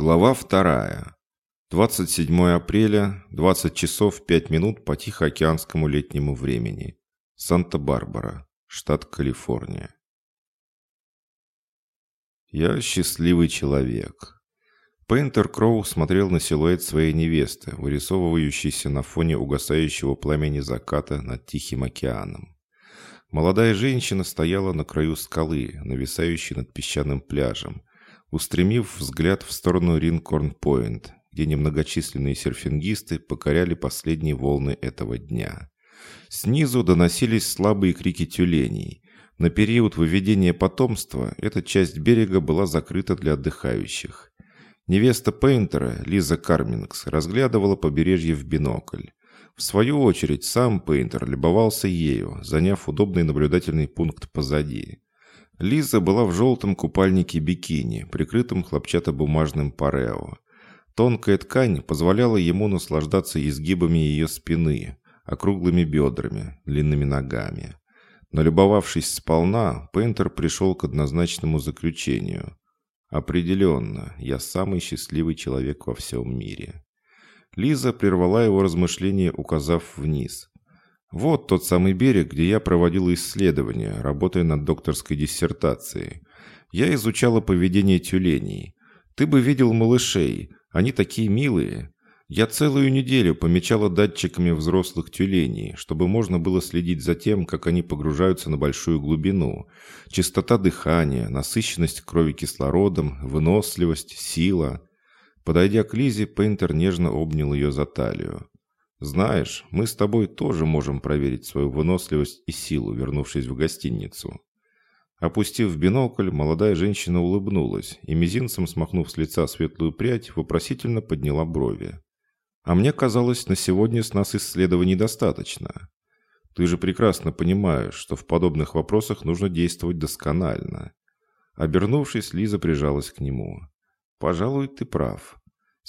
Глава вторая. 27 апреля, 20 часов 5 минут по Тихоокеанскому летнему времени. Санта-Барбара, штат Калифорния. Я счастливый человек. Пейнтер Кроу смотрел на силуэт своей невесты, вырисовывающийся на фоне угасающего пламени заката над Тихим океаном. Молодая женщина стояла на краю скалы, нависающей над песчаным пляжем, устремив взгляд в сторону Ринкорн-Пойнт, где немногочисленные серфингисты покоряли последние волны этого дня. Снизу доносились слабые крики тюленей. На период выведения потомства эта часть берега была закрыта для отдыхающих. Невеста Пейнтера, Лиза Кармингс, разглядывала побережье в бинокль. В свою очередь, сам Пейнтер любовался ею, заняв удобный наблюдательный пункт позади. Лиза была в желтом купальнике бикини, прикрытом хлопчатобумажным парео. Тонкая ткань позволяла ему наслаждаться изгибами ее спины, округлыми бедрами, длинными ногами. Налюбовавшись сполна, Пейнтер пришел к однозначному заключению. «Определенно, я самый счастливый человек во всем мире». Лиза прервала его размышления, указав вниз. Вот тот самый берег, где я проводила исследования, работая над докторской диссертацией. Я изучала поведение тюленей. Ты бы видел малышей, они такие милые. Я целую неделю помечала датчиками взрослых тюленей, чтобы можно было следить за тем, как они погружаются на большую глубину. Частота дыхания, насыщенность крови кислородом, выносливость, сила. Подойдя к Лизе, Пейнтер нежно обнял ее за талию. Знаешь, мы с тобой тоже можем проверить свою выносливость и силу, вернувшись в гостиницу». Опустив бинокль, молодая женщина улыбнулась и, мизинцем смахнув с лица светлую прядь, вопросительно подняла брови. «А мне казалось, на сегодня с нас исследований достаточно. Ты же прекрасно понимаешь, что в подобных вопросах нужно действовать досконально». Обернувшись, Лиза прижалась к нему. «Пожалуй, ты прав.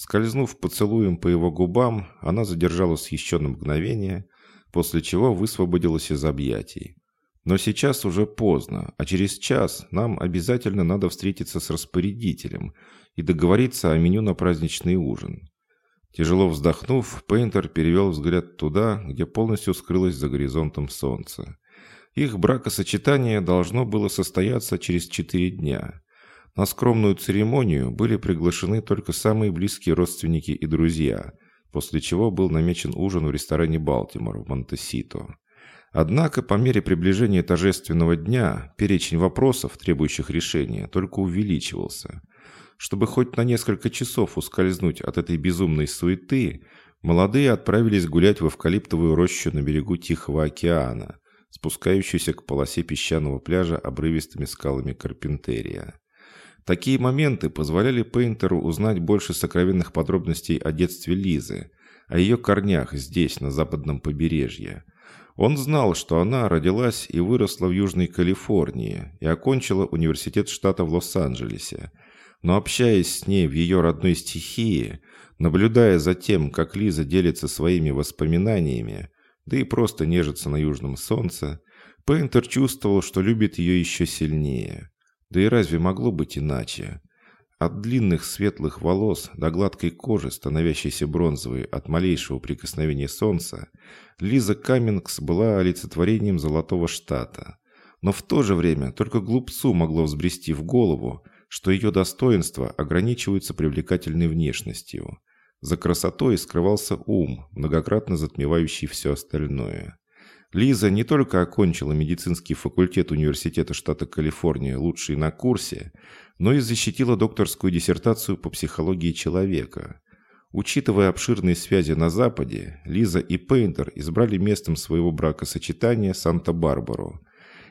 Скользнув поцелуем по его губам, она задержалась еще на мгновение, после чего высвободилась из объятий. Но сейчас уже поздно, а через час нам обязательно надо встретиться с распорядителем и договориться о меню на праздничный ужин. Тяжело вздохнув, Пейнтер перевел взгляд туда, где полностью скрылось за горизонтом солнце. Их бракосочетание должно было состояться через четыре дня. На скромную церемонию были приглашены только самые близкие родственники и друзья, после чего был намечен ужин в ресторане «Балтимор» в Монтесито. Однако по мере приближения торжественного дня перечень вопросов, требующих решения, только увеличивался. Чтобы хоть на несколько часов ускользнуть от этой безумной суеты, молодые отправились гулять в эвкалиптовую рощу на берегу Тихого океана, спускающуюся к полосе песчаного пляжа обрывистыми скалами Карпентерия. Такие моменты позволяли Пейнтеру узнать больше сокровенных подробностей о детстве Лизы, о ее корнях здесь, на западном побережье. Он знал, что она родилась и выросла в Южной Калифорнии и окончила университет штата в Лос-Анджелесе. Но общаясь с ней в ее родной стихии, наблюдая за тем, как Лиза делится своими воспоминаниями, да и просто нежится на южном солнце, Пейнтер чувствовал, что любит ее еще сильнее. Да и разве могло быть иначе? От длинных светлых волос до гладкой кожи, становящейся бронзовой от малейшего прикосновения солнца, Лиза Каммингс была олицетворением Золотого Штата. Но в то же время только глупцу могло взбрести в голову, что ее достоинства ограничиваются привлекательной внешностью. За красотой скрывался ум, многократно затмевающий все остальное. Лиза не только окончила медицинский факультет Университета штата Калифорния лучший на курсе, но и защитила докторскую диссертацию по психологии человека. Учитывая обширные связи на Западе, Лиза и Пейнтер избрали местом своего бракосочетания Санта-Барбару.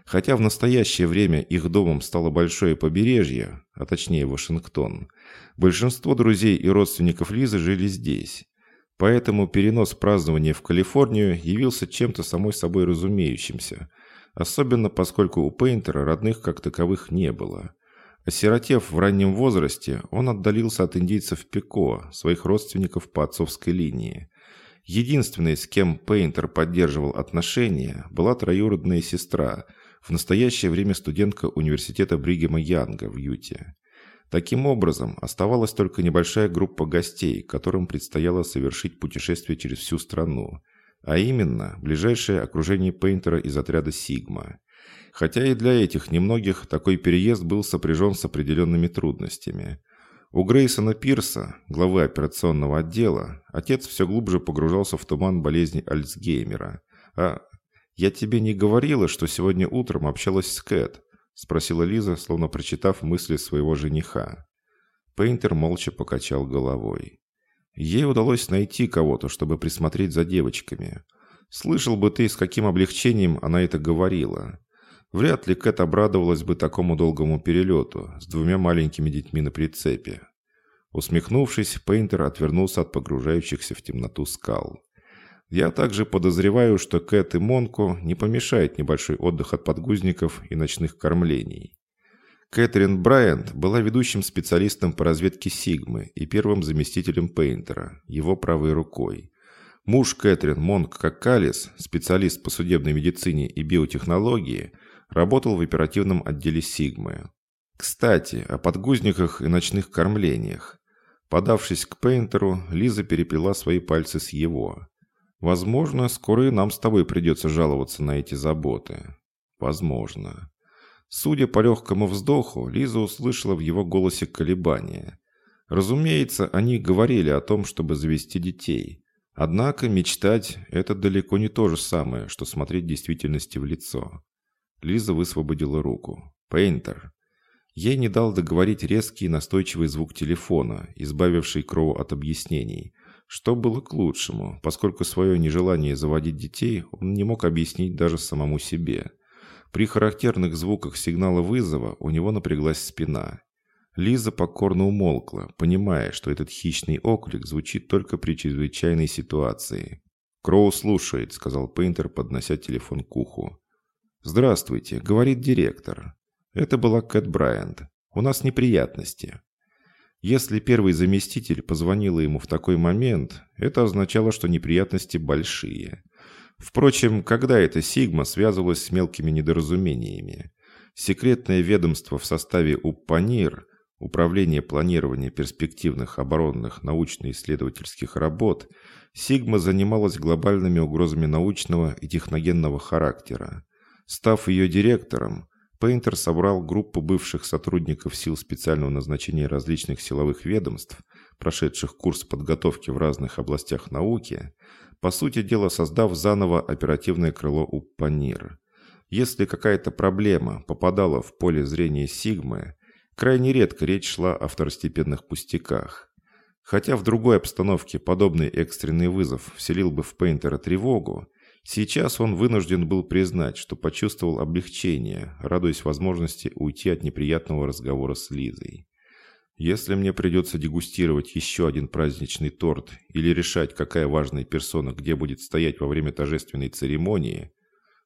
Хотя в настоящее время их домом стало большое побережье, а точнее Вашингтон, большинство друзей и родственников Лизы жили здесь. Поэтому перенос празднования в Калифорнию явился чем-то самой собой разумеющимся, особенно поскольку у Пейнтера родных как таковых не было. Осиротев в раннем возрасте, он отдалился от индейцев Пико, своих родственников по отцовской линии. Единственной, с кем Пейнтер поддерживал отношения, была троюродная сестра, в настоящее время студентка университета Бригема Янга в Юте. Таким образом, оставалась только небольшая группа гостей, которым предстояло совершить путешествие через всю страну, а именно ближайшее окружение Пейнтера из отряда «Сигма». Хотя и для этих немногих такой переезд был сопряжен с определенными трудностями. У Грейсона Пирса, главы операционного отдела, отец все глубже погружался в туман болезни Альцгеймера. «А я тебе не говорила, что сегодня утром общалась с Кэт?» Спросила Лиза, словно прочитав мысли своего жениха. Пейнтер молча покачал головой. Ей удалось найти кого-то, чтобы присмотреть за девочками. Слышал бы ты, с каким облегчением она это говорила. Вряд ли Кэт обрадовалась бы такому долгому перелету с двумя маленькими детьми на прицепе. Усмехнувшись, Пейнтер отвернулся от погружающихся в темноту скал. Я также подозреваю, что Кэт и Монку не помешает небольшой отдых от подгузников и ночных кормлений. Кэтрин Брайант была ведущим специалистом по разведке Сигмы и первым заместителем Пейнтера, его правой рукой. Муж Кэтрин Монк Какалис, специалист по судебной медицине и биотехнологии, работал в оперативном отделе Сигмы. Кстати, о подгузниках и ночных кормлениях. Подавшись к Пейнтеру, Лиза переплела свои пальцы с его. Возможно, скоро и нам с тобой придется жаловаться на эти заботы. Возможно. Судя по легкому вздоху, Лиза услышала в его голосе колебания. Разумеется, они говорили о том, чтобы завести детей. Однако мечтать – это далеко не то же самое, что смотреть действительности в лицо. Лиза высвободила руку. «Пейнтер». Ей не дал договорить резкий и настойчивый звук телефона, избавивший Кроу от объяснений – что было к лучшему, поскольку свое нежелание заводить детей он не мог объяснить даже самому себе. При характерных звуках сигнала вызова у него напряглась спина. Лиза покорно умолкла, понимая, что этот хищный оклик звучит только при чрезвычайной ситуации. «Кроу слушает», — сказал Пейнтер, поднося телефон к уху. «Здравствуйте», — говорит директор. Это была Кэт Брайант. «У нас неприятности». Если первый заместитель позвонила ему в такой момент, это означало, что неприятности большие. Впрочем, когда эта Сигма связывалась с мелкими недоразумениями? Секретное ведомство в составе УПАНИР, Управление планирования перспективных оборонных научно-исследовательских работ, Сигма занималась глобальными угрозами научного и техногенного характера. Став ее директором, Пейнтер собрал группу бывших сотрудников сил специального назначения различных силовых ведомств, прошедших курс подготовки в разных областях науки, по сути дела создав заново оперативное крыло УПАНИР. Если какая-то проблема попадала в поле зрения Сигмы, крайне редко речь шла о второстепенных пустяках. Хотя в другой обстановке подобный экстренный вызов вселил бы в Пейнтера тревогу, Сейчас он вынужден был признать, что почувствовал облегчение, радуясь возможности уйти от неприятного разговора с Лизой. Если мне придется дегустировать еще один праздничный торт или решать, какая важная персона где будет стоять во время торжественной церемонии...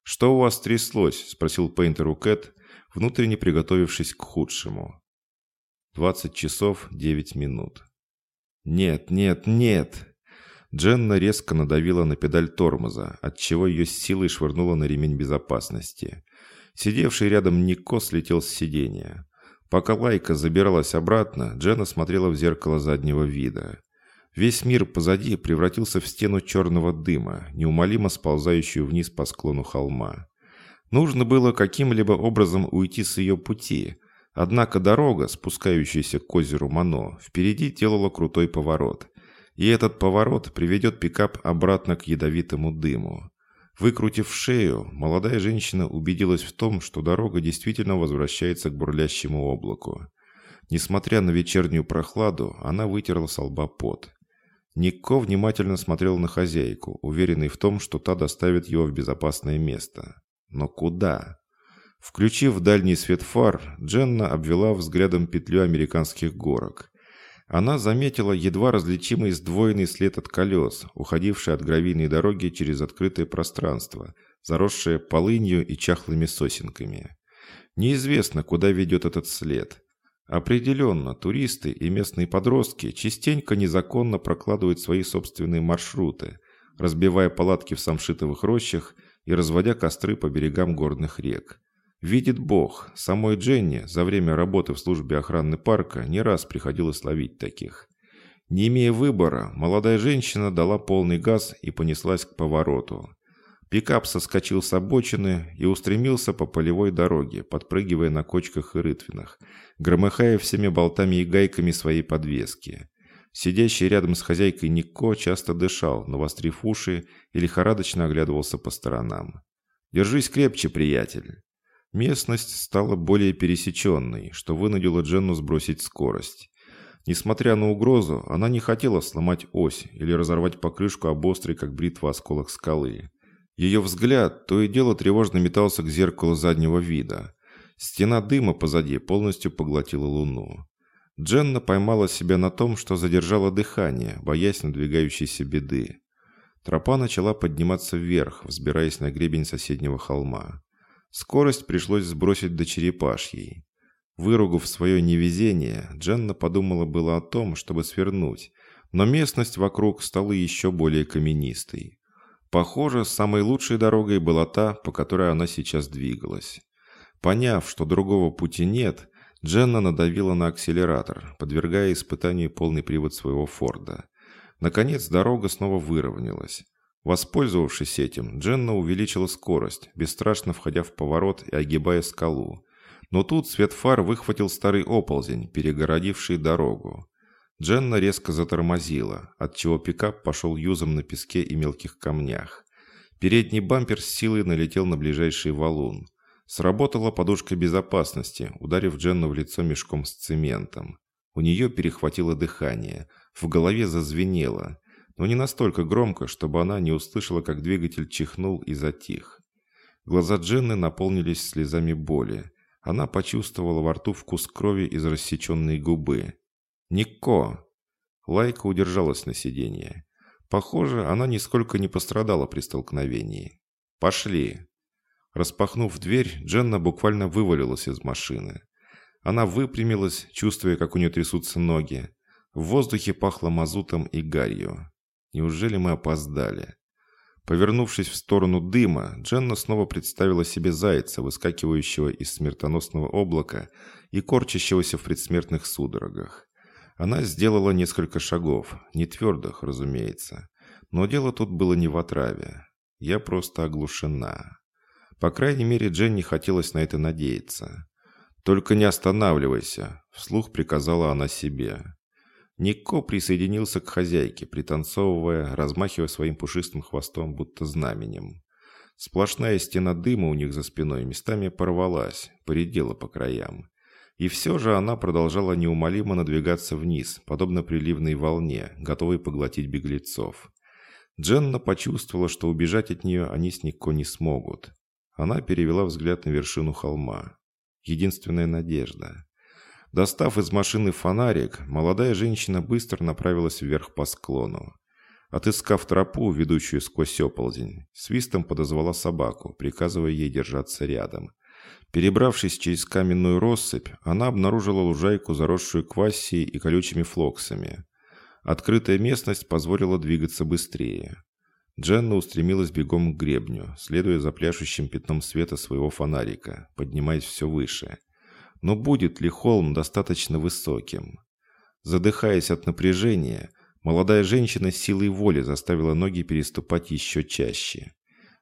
«Что у вас тряслось?» – спросил Пейнтер у Кэт, внутренне приготовившись к худшему. «Двадцать часов девять минут». «Нет, нет, нет!» Дженна резко надавила на педаль тормоза, отчего ее с силой швырнуло на ремень безопасности. Сидевший рядом Нико слетел с сиденья. Пока Лайка забиралась обратно, Дженна смотрела в зеркало заднего вида. Весь мир позади превратился в стену черного дыма, неумолимо сползающую вниз по склону холма. Нужно было каким-либо образом уйти с ее пути, однако дорога, спускающаяся к озеру Мано, впереди делала крутой поворот – и этот поворот приведет пикап обратно к ядовитому дыму. Выкрутив шею, молодая женщина убедилась в том, что дорога действительно возвращается к бурлящему облаку. Несмотря на вечернюю прохладу, она вытерла с лба пот. Никко внимательно смотрел на хозяйку, уверенный в том, что та доставит его в безопасное место. Но куда? Включив дальний свет фар, Дженна обвела взглядом петлю американских горок. Она заметила едва различимый сдвоенный след от колес, уходивший от гравийной дороги через открытое пространство, заросшее полынью и чахлыми сосенками. Неизвестно, куда ведет этот след. Определенно, туристы и местные подростки частенько незаконно прокладывают свои собственные маршруты, разбивая палатки в самшитовых рощах и разводя костры по берегам горных рек. Видит Бог, самой Дженни за время работы в службе охраны парка не раз приходилось ловить таких. Не имея выбора, молодая женщина дала полный газ и понеслась к повороту. Пикап соскочил с обочины и устремился по полевой дороге, подпрыгивая на кочках и рытвинах, громыхая всеми болтами и гайками своей подвески. Сидящий рядом с хозяйкой Нико часто дышал, навострив уши и лихорадочно оглядывался по сторонам. «Держись крепче, приятель!» Местность стала более пересеченной, что вынудило Дженну сбросить скорость. Несмотря на угрозу, она не хотела сломать ось или разорвать покрышку об острый, как бритва, осколок скалы. Ее взгляд то и дело тревожно метался к зеркалу заднего вида. Стена дыма позади полностью поглотила луну. Дженна поймала себя на том, что задержала дыхание, боясь надвигающейся беды. Тропа начала подниматься вверх, взбираясь на гребень соседнего холма. Скорость пришлось сбросить до черепашьей. Выругав свое невезение, Дженна подумала было о том, чтобы свернуть, но местность вокруг стала еще более каменистой. Похоже, самой лучшей дорогой была та, по которой она сейчас двигалась. Поняв, что другого пути нет, Дженна надавила на акселератор, подвергая испытанию полный привод своего Форда. Наконец дорога снова выровнялась. Воспользовавшись этим, Дженна увеличила скорость, бесстрашно входя в поворот и огибая скалу. Но тут свет фар выхватил старый оползень, перегородивший дорогу. Дженна резко затормозила, отчего пикап пошел юзом на песке и мелких камнях. Передний бампер с силой налетел на ближайший валун. Сработала подушка безопасности, ударив Дженну в лицо мешком с цементом. У нее перехватило дыхание, в голове зазвенело, но не настолько громко, чтобы она не услышала, как двигатель чихнул и затих. Глаза Дженны наполнились слезами боли. Она почувствовала во рту вкус крови из рассеченной губы. «Нико!» Лайка удержалась на сиденье. Похоже, она нисколько не пострадала при столкновении. «Пошли!» Распахнув дверь, Дженна буквально вывалилась из машины. Она выпрямилась, чувствуя, как у нее трясутся ноги. В воздухе пахло мазутом и гарью. Неужели мы опоздали? Повернувшись в сторону дыма, Дженна снова представила себе зайца, выскакивающего из смертоносного облака и корчащегося в предсмертных судорогах. Она сделала несколько шагов, не твердых, разумеется. Но дело тут было не в отраве. Я просто оглушена. По крайней мере, Дженни хотелось на это надеяться. «Только не останавливайся», — вслух приказала она себе. Нико присоединился к хозяйке, пританцовывая, размахивая своим пушистым хвостом, будто знаменем. Сплошная стена дыма у них за спиной местами порвалась, поредела по краям. И все же она продолжала неумолимо надвигаться вниз, подобно приливной волне, готовой поглотить беглецов. Дженна почувствовала, что убежать от нее они с Нико не смогут. Она перевела взгляд на вершину холма. Единственная надежда. Достав из машины фонарик, молодая женщина быстро направилась вверх по склону. Отыскав тропу, ведущую сквозь оползень, свистом подозвала собаку, приказывая ей держаться рядом. Перебравшись через каменную россыпь, она обнаружила лужайку, заросшую квассией и колючими флоксами. Открытая местность позволила двигаться быстрее. Дженна устремилась бегом к гребню, следуя за пляшущим пятном света своего фонарика, поднимаясь все выше. Но будет ли холм достаточно высоким? Задыхаясь от напряжения, молодая женщина силой воли заставила ноги переступать еще чаще.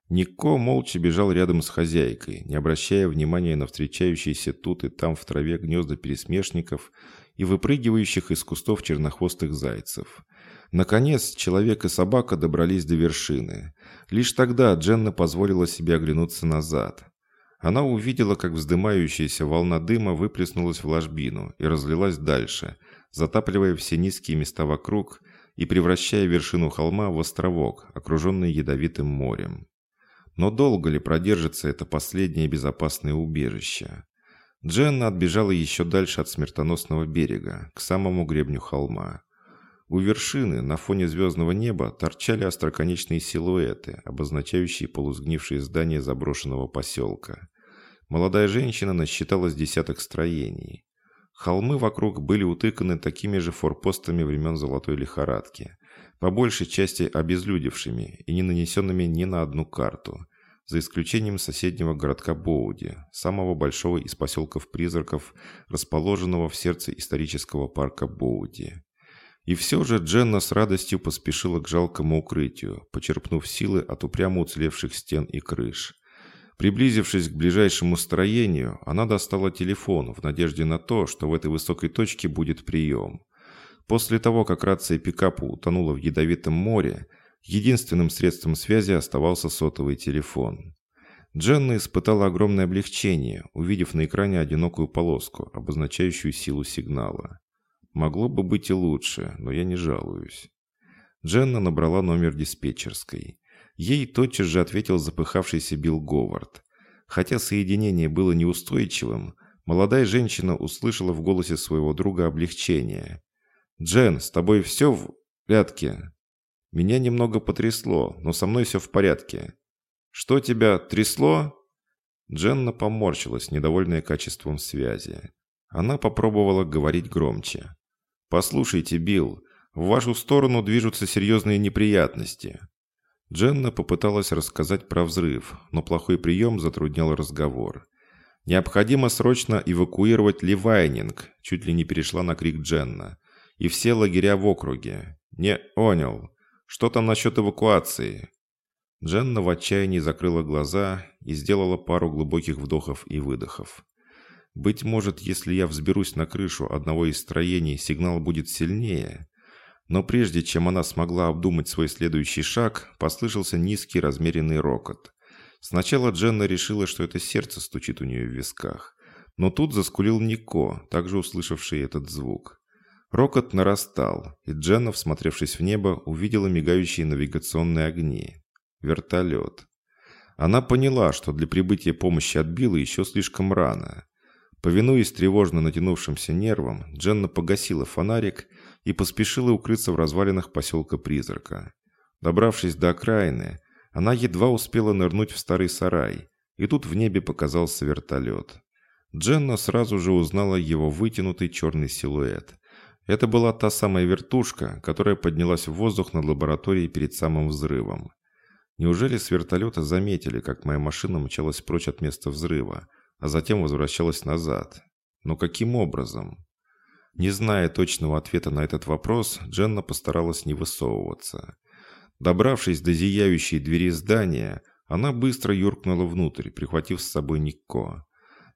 Нико молча бежал рядом с хозяйкой, не обращая внимания на встречающиеся тут и там в траве гнезда пересмешников и выпрыгивающих из кустов чернохвостых зайцев. Наконец, человек и собака добрались до вершины. Лишь тогда Дженна позволила себе оглянуться назад. Она увидела, как вздымающаяся волна дыма выплеснулась в ложбину и разлилась дальше, затапливая все низкие места вокруг и превращая вершину холма в островок, окруженный ядовитым морем. Но долго ли продержится это последнее безопасное убежище? Дженна отбежала еще дальше от смертоносного берега, к самому гребню холма. У вершины, на фоне звездного неба, торчали остроконечные силуэты, обозначающие полусгнившие здания заброшенного поселка. Молодая женщина насчитала десяток строений. Холмы вокруг были утыканы такими же форпостами времен Золотой лихорадки, по большей части обезлюдевшими и не нанесенными ни на одну карту. за исключением соседнего городка Боуди, самого большого из поселков-призраков, расположенного в сердце исторического парка Боуди. И все же Дженна с радостью поспешила к жалкому укрытию, почерпнув силы от упрямо уцелевших стен и крыш. Приблизившись к ближайшему строению, она достала телефон в надежде на то, что в этой высокой точке будет прием. После того, как рация пикапа утонула в ядовитом море, единственным средством связи оставался сотовый телефон. Дженна испытала огромное облегчение, увидев на экране одинокую полоску, обозначающую силу сигнала. Могло бы быть и лучше, но я не жалуюсь. Дженна набрала номер диспетчерской. Ей тотчас же ответил запыхавшийся Билл Говард. Хотя соединение было неустойчивым, молодая женщина услышала в голосе своего друга облегчение. «Джен, с тобой все в порядке?» «Меня немного потрясло, но со мной все в порядке». «Что тебя трясло?» Дженна поморщилась, недовольная качеством связи. Она попробовала говорить громче. «Послушайте, Билл, в вашу сторону движутся серьезные неприятности. Дженна попыталась рассказать про взрыв, но плохой прием затруднял разговор. «Необходимо срочно эвакуировать Ливайнинг», чуть ли не перешла на крик Дженна. «И все лагеря в округе». «Не понял. Что там насчет эвакуации?» Дженна в отчаянии закрыла глаза и сделала пару глубоких вдохов и выдохов. «Быть может, если я взберусь на крышу одного из строений, сигнал будет сильнее?» Но прежде чем она смогла обдумать свой следующий шаг, послышался низкий размеренный рокот. Сначала Дженна решила, что это сердце стучит у нее в висках. Но тут заскулил Нико, также услышавший этот звук. Рокот нарастал, и Дженна, всмотревшись в небо, увидела мигающие навигационные огни. Вертолет. Она поняла, что для прибытия помощи от Билла еще слишком рано. Повинуясь тревожно натянувшимся нервам, Дженна погасила фонарик и поспешила укрыться в развалинах поселка Призрака. Добравшись до окраины, она едва успела нырнуть в старый сарай, и тут в небе показался вертолет. Дженна сразу же узнала его вытянутый черный силуэт. Это была та самая вертушка, которая поднялась в воздух над лабораторией перед самым взрывом. Неужели с вертолета заметили, как моя машина мчалась прочь от места взрыва, а затем возвращалась назад? Но каким образом? Не зная точного ответа на этот вопрос, Дженна постаралась не высовываться. Добравшись до зияющей двери здания, она быстро юркнула внутрь, прихватив с собой Никко.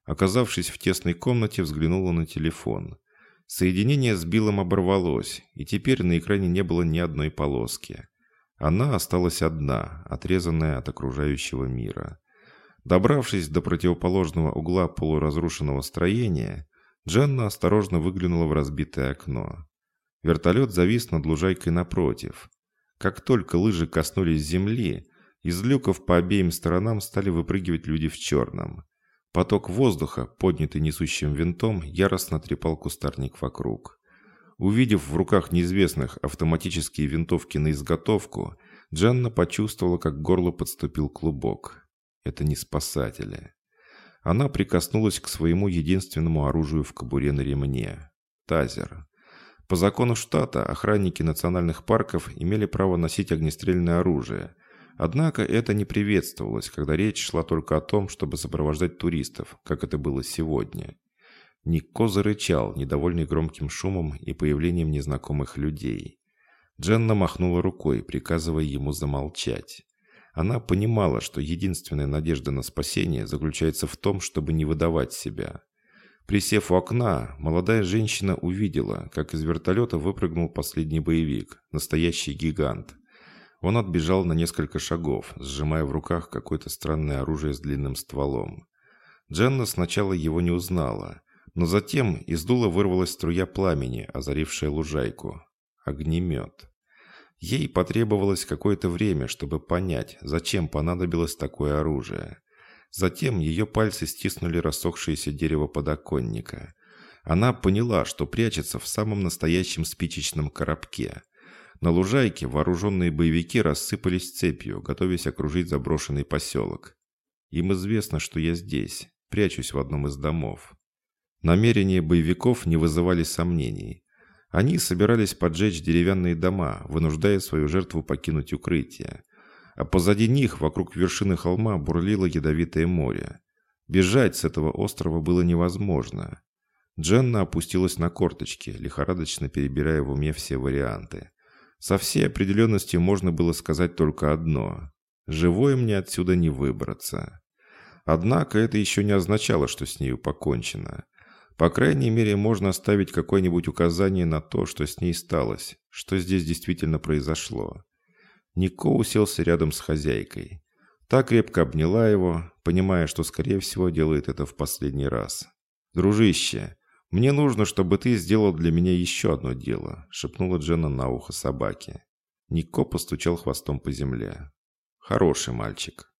Оказавшись в тесной комнате, взглянула на телефон. Соединение с Биллом оборвалось, и теперь на экране не было ни одной полоски. Она осталась одна, отрезанная от окружающего мира. Добравшись до противоположного угла полуразрушенного строения, Дженна осторожно выглянула в разбитое окно. Вертолет завис над лужайкой напротив. Как только лыжи коснулись земли, из люков по обеим сторонам стали выпрыгивать люди в черном. Поток воздуха, поднятый несущим винтом, яростно трепал кустарник вокруг. Увидев в руках неизвестных автоматические винтовки на изготовку, Дженна почувствовала, как горло подступил клубок. Это не спасатели. Она прикоснулась к своему единственному оружию в кобуре на ремне – тазер. По закону штата охранники национальных парков имели право носить огнестрельное оружие. Однако это не приветствовалось, когда речь шла только о том, чтобы сопровождать туристов, как это было сегодня. Никко зарычал, недовольный громким шумом и появлением незнакомых людей. Дженна махнула рукой, приказывая ему замолчать. Она понимала, что единственная надежда на спасение заключается в том, чтобы не выдавать себя. Присев у окна, молодая женщина увидела, как из вертолета выпрыгнул последний боевик, настоящий гигант. Он отбежал на несколько шагов, сжимая в руках какое-то странное оружие с длинным стволом. Дженна сначала его не узнала, но затем из дула вырвалась струя пламени, озарившая лужайку. Огнемет. Ей потребовалось какое-то время, чтобы понять, зачем понадобилось такое оружие. Затем ее пальцы стиснули рассохшееся дерево подоконника. Она поняла, что прячется в самом настоящем спичечном коробке. На лужайке вооруженные боевики рассыпались цепью, готовясь окружить заброшенный поселок. Им известно, что я здесь, прячусь в одном из домов. Намерения боевиков не вызывали сомнений. Они собирались поджечь деревянные дома, вынуждая свою жертву покинуть укрытие. а позади них, вокруг вершины холма, бурлило ядовитое море. Бежать с этого острова было невозможно. Дженна опустилась на корточки, лихорадочно перебирая в уме все варианты. Со всей определенностью можно было сказать только одно. Живой мне отсюда не выбраться. Однако это еще не означало, что с нею покончено. По крайней мере, можно оставить какое-нибудь указание на то, что с ней сталось, что здесь действительно произошло. Нико уселся рядом с хозяйкой. Та крепко обняла его, понимая, что, скорее всего, делает это в последний раз. «Дружище, мне нужно, чтобы ты сделал для меня еще одно дело», шепнула Дженна на ухо собаке. Нико постучал хвостом по земле. «Хороший мальчик».